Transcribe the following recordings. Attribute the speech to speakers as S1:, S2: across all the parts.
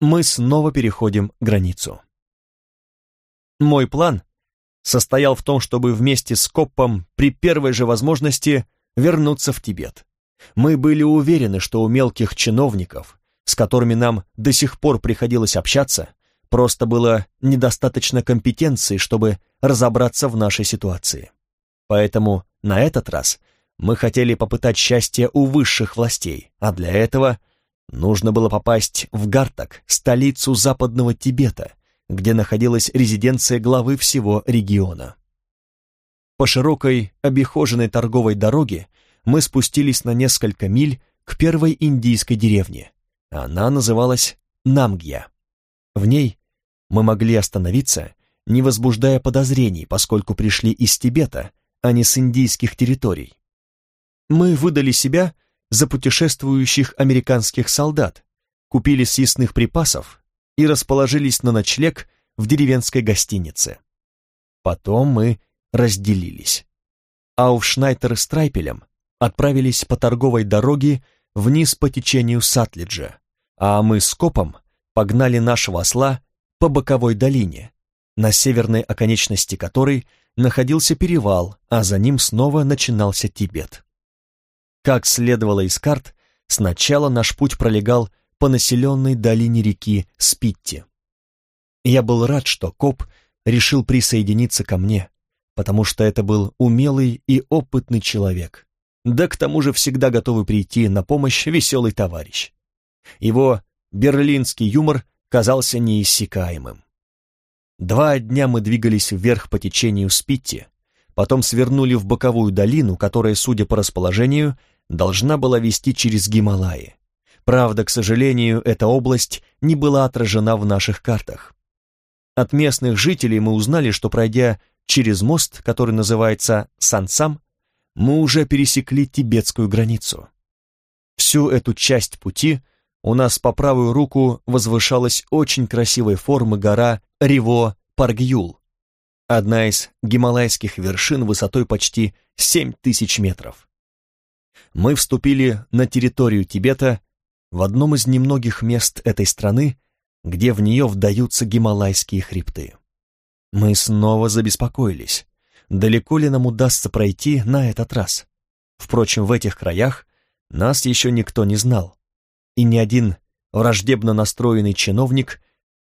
S1: мы снова переходим границу. Мой план состоял в том, чтобы вместе с Коппом при первой же возможности вернуться в Тибет. Мы были уверены, что у мелких чиновников, с которыми нам до сих пор приходилось общаться, просто было недостаточно компетенции, чтобы разобраться в нашей ситуации. Поэтому на этот раз мы хотели попытать счастье у высших властей, а для этого нужно было попасть в Гартак, столицу западного Тибета, где находилась резиденция главы всего региона. По широкой, обихоженной торговой дороге мы спустились на несколько миль к первой индийской деревне. Она называлась Намгья. В ней мы могли остановиться, не возбуждая подозрений, поскольку пришли из Тибета, а не с индийских территорий. Мы выдали себя за путешествующих американских солдат, купили съестных припасов и расположились на ночлег в деревенской гостинице. Потом мы разделились. Ауфшнайтер с Трайпелем отправились по торговой дороге вниз по течению Сатлиджа, а мы с Копом погнали нашего осла по боковой долине, на северной оконечности которой находился перевал, а за ним снова начинался Тибет. Как следовало из карт, сначала наш путь пролегал по населенной долине реки Спитти. Я был рад, что Коп решил присоединиться ко мне, потому что это был умелый и опытный человек, да к тому же всегда готовый прийти на помощь веселый товарищ. Его берлинский юмор казался неиссякаемым. Два дня мы двигались вверх по течению Спитти, потом свернули в боковую долину, которая, судя по расположению, должна была вести через Гималаи. Правда, к сожалению, эта область не была отражена в наших картах. От местных жителей мы узнали, что пройдя через мост, который называется Сансам, мы уже пересекли тибетскую границу. Всю эту часть пути у нас по правую руку возвышалась очень красивой формы гора Риво-Паргюл, одна из гималайских вершин высотой почти 7 тысяч метров. Мы вступили на территорию Тибета в одном из немногих мест этой страны, где в нее вдаются гималайские хребты. Мы снова забеспокоились, далеко ли нам удастся пройти на этот раз. Впрочем, в этих краях нас еще никто не знал, и ни один враждебно настроенный чиновник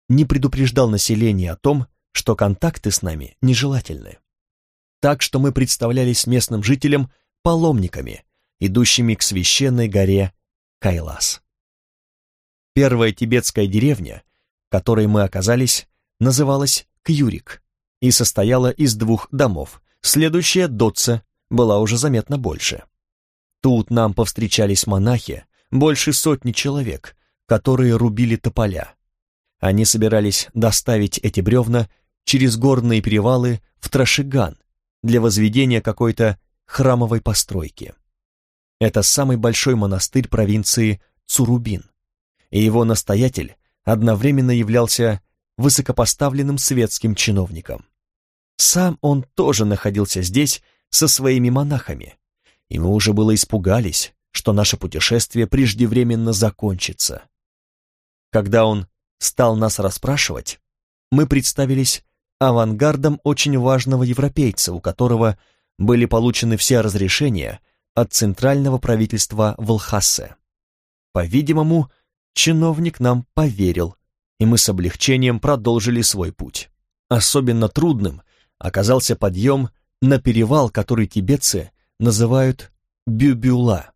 S1: не предупреждал население о том, что контакты с нами нежелательны. Так что мы представлялись местным жителям паломниками, идущими к священной горе Кайлас. Первая тибетская деревня, в которой мы оказались, называлась Кьюрик и состояла из двух домов. Следующая, Дотца, была уже заметно больше. Тут нам повстречались монахи, больше сотни человек, которые рубили тополя. Они собирались доставить эти бревна через горные перевалы в Трашиган для возведения какой-то храмовой постройки. Это самый большой монастырь провинции Цурубин, и его настоятель одновременно являлся высокопоставленным светским чиновником. Сам он тоже находился здесь со своими монахами, и мы уже было испугались, что наше путешествие преждевременно закончится. Когда он стал нас расспрашивать, мы представились авангардом очень важного европейца, у которого были получены все разрешения от центрального правительства Волхассе. По-видимому, чиновник нам поверил, и мы с облегчением продолжили свой путь. Особенно трудным оказался подъем на перевал, который тибетцы называют Бюбюла.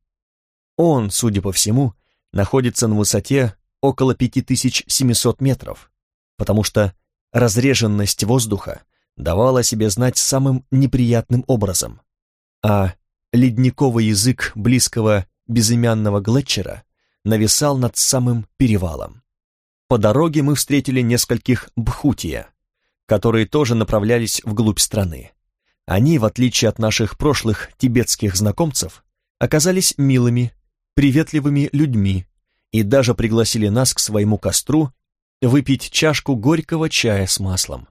S1: Он, судя по всему, находится на высоте около 5700 метров, потому что разреженность воздуха давала себе знать самым неприятным образом, а ледниковый язык близкого безымянного глетчера нависал над самым перевалом. По дороге мы встретили нескольких бхутия, которые тоже направлялись вглубь страны. Они, в отличие от наших прошлых тибетских знакомцев, оказались милыми, приветливыми людьми и даже пригласили нас к своему костру выпить чашку горького чая с маслом.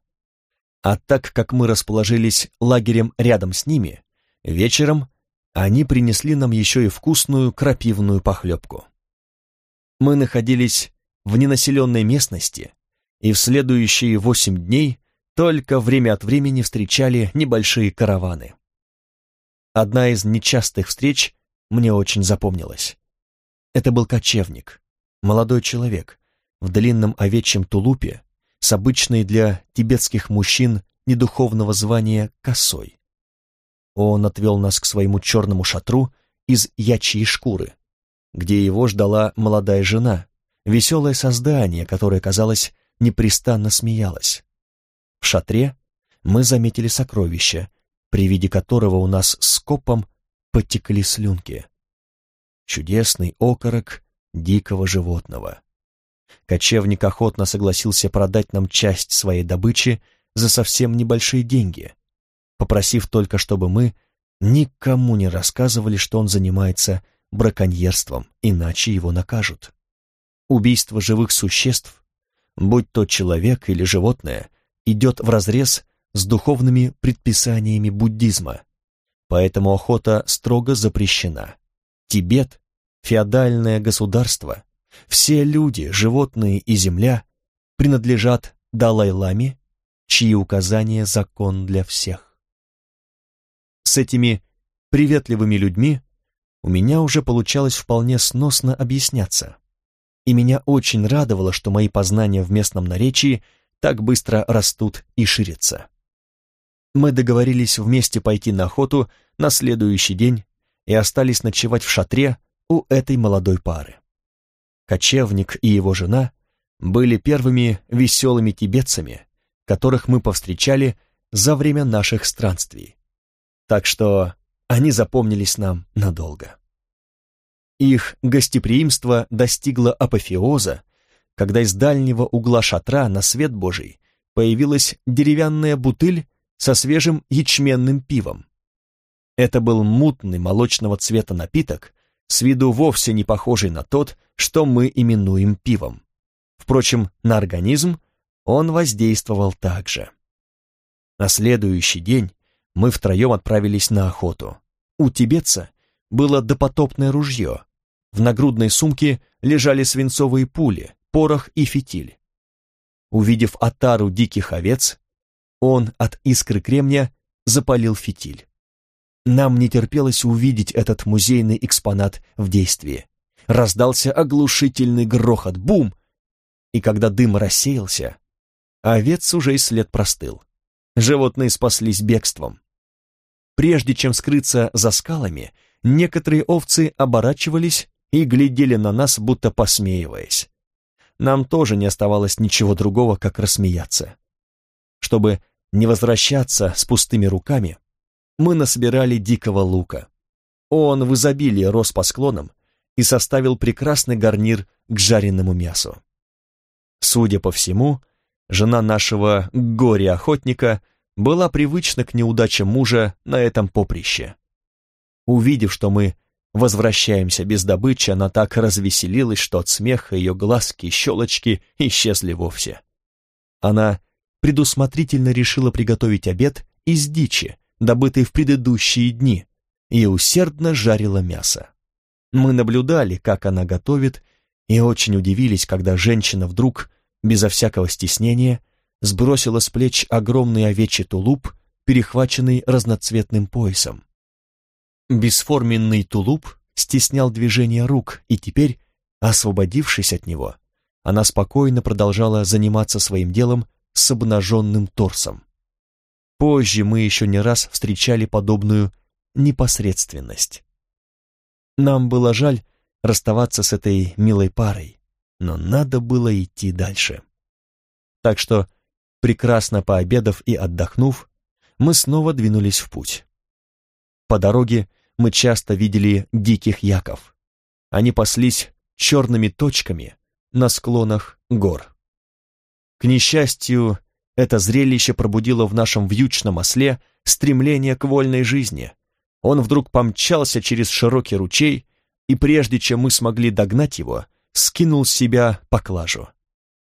S1: А так как мы расположились лагерем рядом с ними, вечером они принесли нам еще и вкусную крапивную похлебку. Мы находились в ненаселенной местности, и в следующие восемь дней только время от времени встречали небольшие караваны. Одна из нечастых встреч мне очень запомнилась. Это был кочевник, молодой человек, в длинном овечьем тулупе, с обычной для тибетских мужчин недуховного звания косой. Он отвел нас к своему черному шатру из ячьей шкуры, где его ждала молодая жена, веселое создание, которое, казалось, непрестанно смеялось. В шатре мы заметили сокровище, при виде которого у нас с копом потекли слюнки. Чудесный окорок дикого животного. Кочевник охотно согласился продать нам часть своей добычи за совсем небольшие деньги, попросив только, чтобы мы никому не рассказывали, что он занимается браконьерством, иначе его накажут. Убийство живых существ, будь то человек или животное, идет вразрез с духовными предписаниями буддизма, поэтому охота строго запрещена. Тибет — феодальное государство, все люди, животные и земля принадлежат Далай-ламе, чьи указания — закон для всех. С этими приветливыми людьми у меня уже получалось вполне сносно объясняться. И меня очень радовало, что мои познания в местном наречии так быстро растут и ширятся. Мы договорились вместе пойти на охоту на следующий день и остались ночевать в шатре у этой молодой пары. Кочевник и его жена были первыми веселыми тибетцами, которых мы повстречали за время наших странствий. Так что они запомнились нам надолго. Их гостеприимство достигло апофеоза, когда из дальнего угла шатра на свет Божий появилась деревянная бутыль со свежим ячменным пивом. Это был мутный молочного цвета напиток, с виду вовсе не похожий на тот, что мы именуем пивом. Впрочем, на организм он воздействовал так же. На следующий день мы втроем отправились на охоту. У тибетца было допотопное ружье. В нагрудной сумке лежали свинцовые пули, порох и фитиль. Увидев отару диких овец, он от искры кремня запалил фитиль. Нам не терпелось увидеть этот музейный экспонат в действии. Раздался оглушительный грохот, бум! И когда дым рассеялся, овец уже и след простыл. Животные спаслись бегством. Прежде чем скрыться за скалами, некоторые овцы оборачивались и глядели на нас, будто посмеиваясь. Нам тоже не оставалось ничего другого, как рассмеяться. Чтобы не возвращаться с пустыми руками, мы насобирали дикого лука. Он в изобилии рос по склонам и составил прекрасный гарнир к жареному мясу. Судя по всему, жена нашего горе-охотника была привычна к неудачам мужа на этом поприще. Увидев, что мы возвращаемся без добычи, она так развеселилась, что от смеха ее глазки и щелочки исчезли вовсе. Она предусмотрительно решила приготовить обед из дичи, добытой в предыдущие дни, и усердно жарила мясо. Мы наблюдали, как она готовит, и очень удивились, когда женщина вдруг, безо всякого стеснения, сбросила с плеч огромный овечий тулуп, перехваченный разноцветным поясом. Бесформенный тулуп стеснял движение рук, и теперь, освободившись от него, она спокойно продолжала заниматься своим делом с обнаженным торсом. Позже мы еще не раз встречали подобную непосредственность. Нам было жаль расставаться с этой милой парой, но надо было идти дальше. Так что Прекрасно пообедав и отдохнув, мы снова двинулись в путь. По дороге мы часто видели диких яков. Они паслись черными точками на склонах гор. К несчастью, это зрелище пробудило в нашем вьючном осле стремление к вольной жизни. Он вдруг помчался через широкий ручей, и прежде чем мы смогли догнать его, скинул с себя поклажу.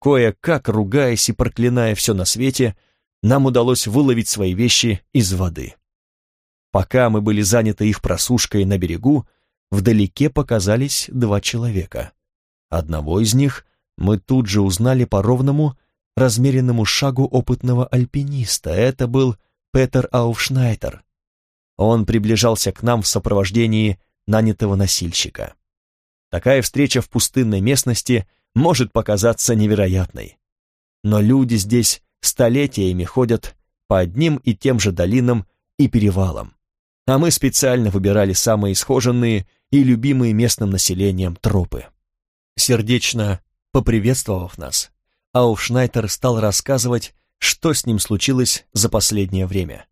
S1: Кое-как, ругаясь и проклиная все на свете, нам удалось выловить свои вещи из воды. Пока мы были заняты их просушкой на берегу, вдалеке показались два человека. Одного из них мы тут же узнали по ровному, размеренному шагу опытного альпиниста. Это был Петер Ауфшнайтер. Он приближался к нам в сопровождении нанятого носильщика. Такая встреча в пустынной местности может показаться невероятной. Но люди здесь столетиями ходят по одним и тем же долинам и перевалам. А мы специально выбирали самые схоженные и любимые местным населением тропы. Сердечно поприветствовав нас, Ауфшнайтер стал рассказывать, что с ним случилось за последнее время.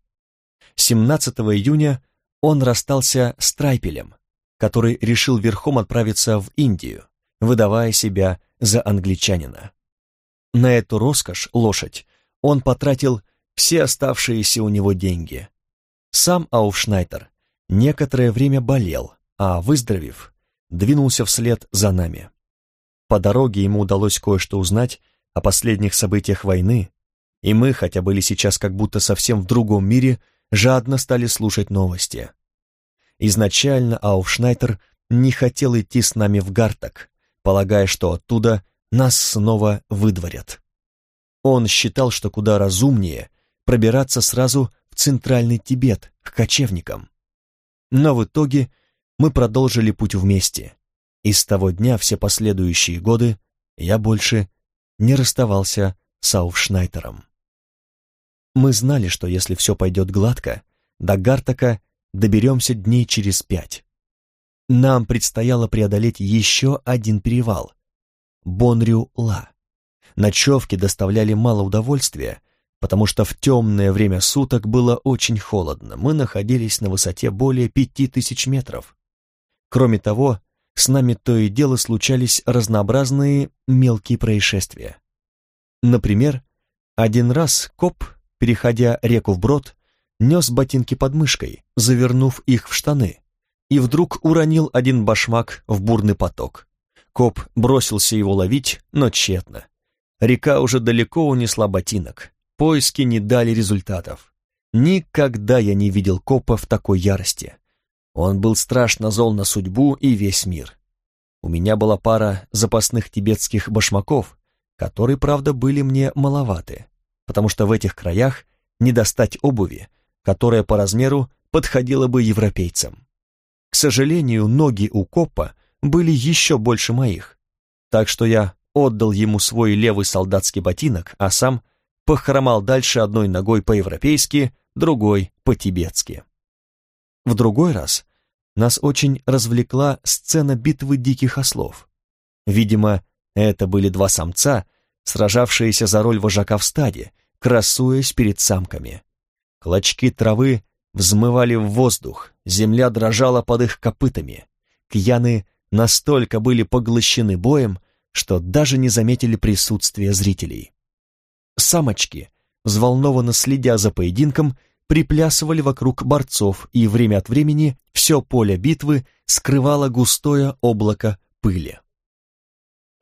S1: 17 июня он расстался с Трайпелем, который решил верхом отправиться в Индию, выдавая себя за англичанина. На эту роскошь, лошадь, он потратил все оставшиеся у него деньги. Сам Ауфшнайтер некоторое время болел, а, выздоровев, двинулся вслед за нами. По дороге ему удалось кое-что узнать о последних событиях войны, и мы, хотя были сейчас как будто совсем в другом мире, жадно стали слушать новости. Изначально Ауфшнайтер не хотел идти с нами в Гартак, полагая, что оттуда нас снова выдворят. Он считал, что куда разумнее пробираться сразу в центральный Тибет, к кочевникам. Но в итоге мы продолжили путь вместе, и с того дня все последующие годы я больше не расставался с Ауфшнайтером. Мы знали, что если все пойдет гладко, до Гартака доберемся дней через пять. Нам предстояло преодолеть еще один перевал — Бонрю-Ла. Ночевки доставляли мало удовольствия, потому что в темное время суток было очень холодно. Мы находились на высоте более пяти тысяч метров. Кроме того, с нами то и дело случались разнообразные мелкие происшествия. Например, один раз коп, переходя реку вброд, нес ботинки под мышкой, завернув их в штаны, и вдруг уронил один башмак в бурный поток. Коп бросился его ловить, но тщетно. Река уже далеко унесла ботинок. Поиски не дали результатов. Никогда я не видел копа в такой ярости. Он был страшно зол на судьбу и весь мир. У меня была пара запасных тибетских башмаков, которые, правда, были мне маловаты, потому что в этих краях не достать обуви, которая по размеру подходила бы европейцам. К сожалению, ноги у копа были еще больше моих, так что я отдал ему свой левый солдатский ботинок, а сам похромал дальше одной ногой по-европейски, другой по-тибетски. В другой раз нас очень развлекла сцена битвы диких ослов. Видимо, это были два самца, сражавшиеся за роль вожака в стаде, красуясь перед самками. Клочки травы взмывали в воздух, земля дрожала под их копытами. Кьяны настолько были поглощены боем, что даже не заметили присутствия зрителей. Самочки, взволнованно следя за поединком, приплясывали вокруг борцов, и время от времени все поле битвы скрывало густое облако пыли.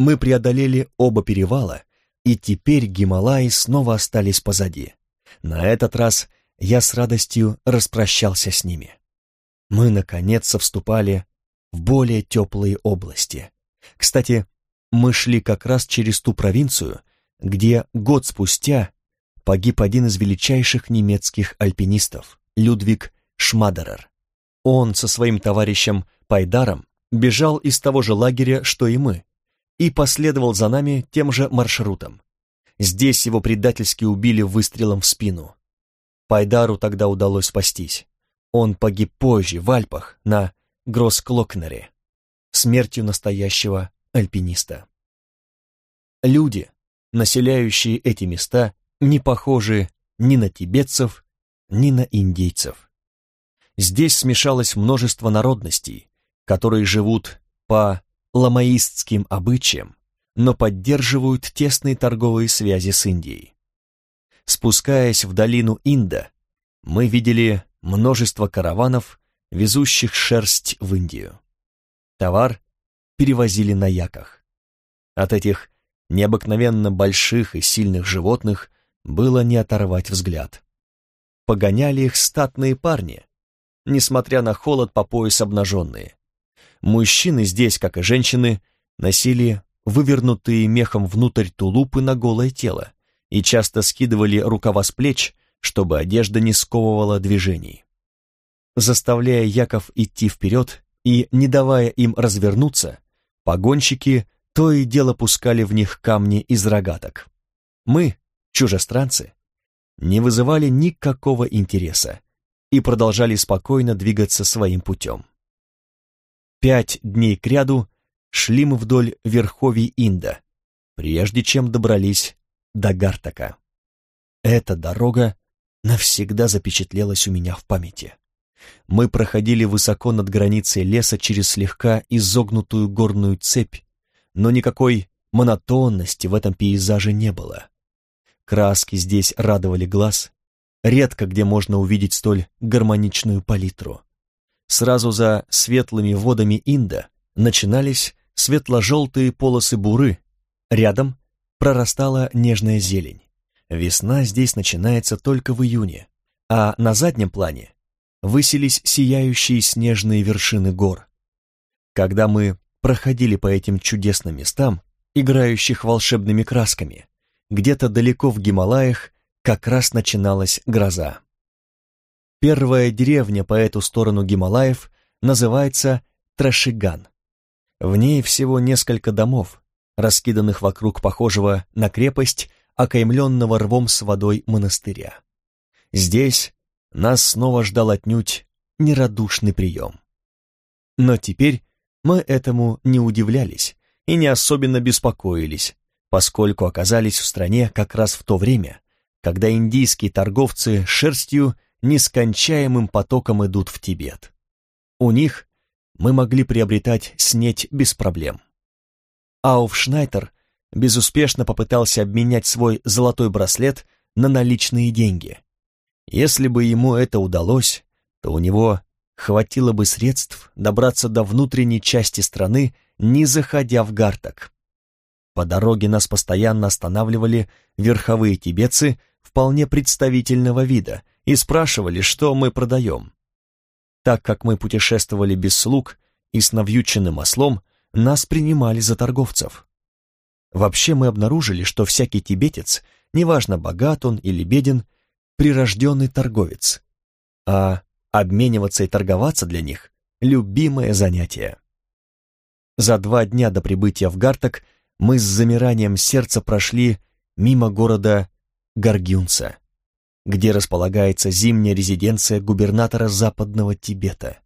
S1: Мы преодолели оба перевала, и теперь Гималаи снова остались позади. На этот раз я с радостью распрощался с ними. Мы, наконец, вступали в более теплые области. Кстати, мы шли как раз через ту провинцию, где год спустя погиб один из величайших немецких альпинистов, Людвиг Шмадерер. Он со своим товарищем Пайдаром бежал из того же лагеря, что и мы, и последовал за нами тем же маршрутом. Здесь его предательски убили выстрелом в спину. Пайдару тогда удалось спастись. Он погиб позже, в Альпах, на Гроссклокнере, смертью настоящего альпиниста. Люди, населяющие эти места, не похожи ни на тибетцев, ни на индейцев. Здесь смешалось множество народностей, которые живут по ламаистским обычаям, но поддерживают тесные торговые связи с Индией. Спускаясь в долину Инда, мы видели множество караванов, везущих шерсть в Индию. Товар перевозили на яках. От этих необыкновенно больших и сильных животных было не оторвать взгляд. Погоняли их статные парни, несмотря на холод по пояс обнаженные. Мужчины здесь, как и женщины, носили вывернутые мехом внутрь тулупы на голое тело и часто скидывали рукава с плеч, чтобы одежда не сковывала движений. Заставляя Яков идти вперед и не давая им развернуться, погонщики то и дело пускали в них камни из рогаток. Мы, чужестранцы, не вызывали никакого интереса и продолжали спокойно двигаться своим путем. Пять дней кряду шли мы вдоль верховий Инда, прежде чем добрались до Гартака. Эта дорога навсегда запечатлелась у меня в памяти. Мы проходили высоко над границей леса через слегка изогнутую горную цепь, но никакой монотонности в этом пейзаже не было. Краски здесь радовали глаз, редко где можно увидеть столь гармоничную палитру. Сразу за светлыми водами Инда начинались светло-желтые полосы буры, рядом прорастала нежная зелень. Весна здесь начинается только в июне, а на заднем плане высились сияющие снежные вершины гор. Когда мы проходили по этим чудесным местам, играющих волшебными красками, где-то далеко в Гималаях как раз начиналась гроза. Первая деревня по эту сторону Гималаев называется Трашиган. В ней всего несколько домов, раскиданных вокруг похожего на крепость, окаймленного рвом с водой монастыря. Здесь нас снова ждал отнюдь нерадушный прием. Но теперь мы этому не удивлялись и не особенно беспокоились, поскольку оказались в стране как раз в то время, когда индийские торговцы шерстью нескончаемым потоком идут в Тибет. У них мы могли приобретать снеть без проблем. Ауфшнайтер безуспешно попытался обменять свой золотой браслет на наличные деньги. Если бы ему это удалось, то у него хватило бы средств добраться до внутренней части страны, не заходя в Гартак. По дороге нас постоянно останавливали верховые тибетцы вполне представительного вида и спрашивали, что мы продаем. Так как мы путешествовали без слуг и с навьюченным ослом, нас принимали за торговцев. Вообще мы обнаружили, что всякий тибетец, неважно богат он или беден, прирожденный торговец, а обмениваться и торговаться для них – любимое занятие. За два дня до прибытия в Гартак мы с замиранием сердца прошли мимо города Гаргюнца, где располагается зимняя резиденция губернатора Западного Тибета.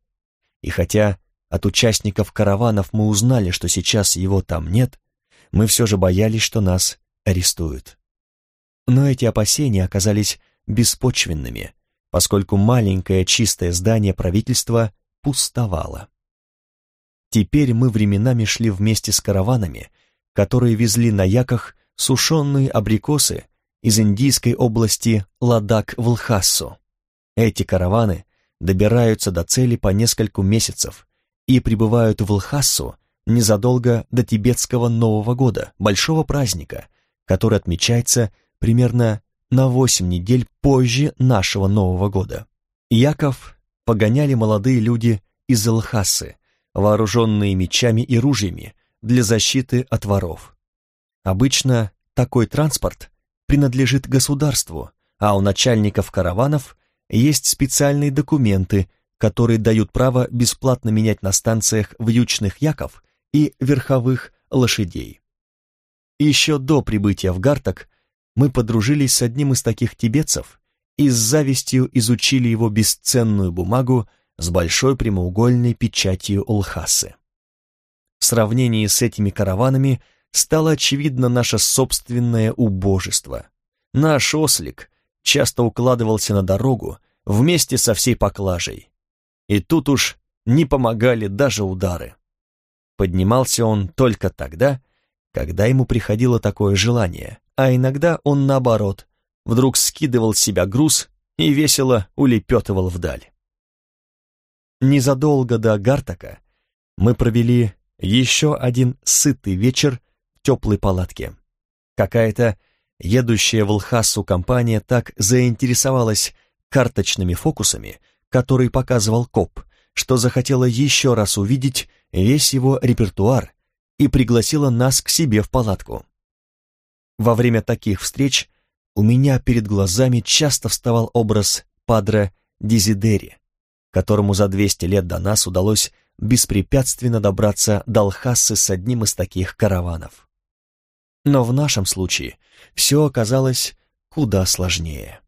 S1: И хотя от участников караванов мы узнали, что сейчас его там нет, мы все же боялись, что нас арестуют. Но эти опасения оказались беспочвенными, поскольку маленькое чистое здание правительства пустовало. Теперь мы временами шли вместе с караванами, которые везли на яках сушеные абрикосы из индийской области Ладак в Лхассу. Эти караваны добираются до цели по нескольку месяцев и прибывают в Лхассу незадолго до тибетского Нового года, большого праздника, который отмечается примерно на восемь недель позже нашего Нового года. Яков погоняли молодые люди из Лхасы, вооруженные мечами и ружьями, для защиты от воров. Обычно такой транспорт принадлежит государству, а у начальников караванов есть специальные документы, которые дают право бесплатно менять на станциях вьючных яков и верховых лошадей. Еще до прибытия в Гартак мы подружились с одним из таких тибетцев и с завистью изучили его бесценную бумагу с большой прямоугольной печатью Улхасы. В сравнении с этими караванами стало очевидно наше собственное убожество. Наш ослик часто укладывался на дорогу вместе со всей поклажей. И тут уж не помогали даже удары. Поднимался он только тогда, когда ему приходило такое желание, а иногда он наоборот, вдруг скидывал с себя груз и весело улепетывал вдаль. Незадолго до Гартака мы провели еще один сытый вечер теплой палатке. Какая-то едущая в Лхасу компания так заинтересовалась карточными фокусами, которые показывал коп, что захотела еще раз увидеть весь его репертуар и пригласила нас к себе в палатку. Во время таких встреч у меня перед глазами часто вставал образ Падре Дизидери, которому за 200 лет до нас удалось беспрепятственно добраться до Алхасы с одним из таких караванов. Но в нашем случае все оказалось куда сложнее.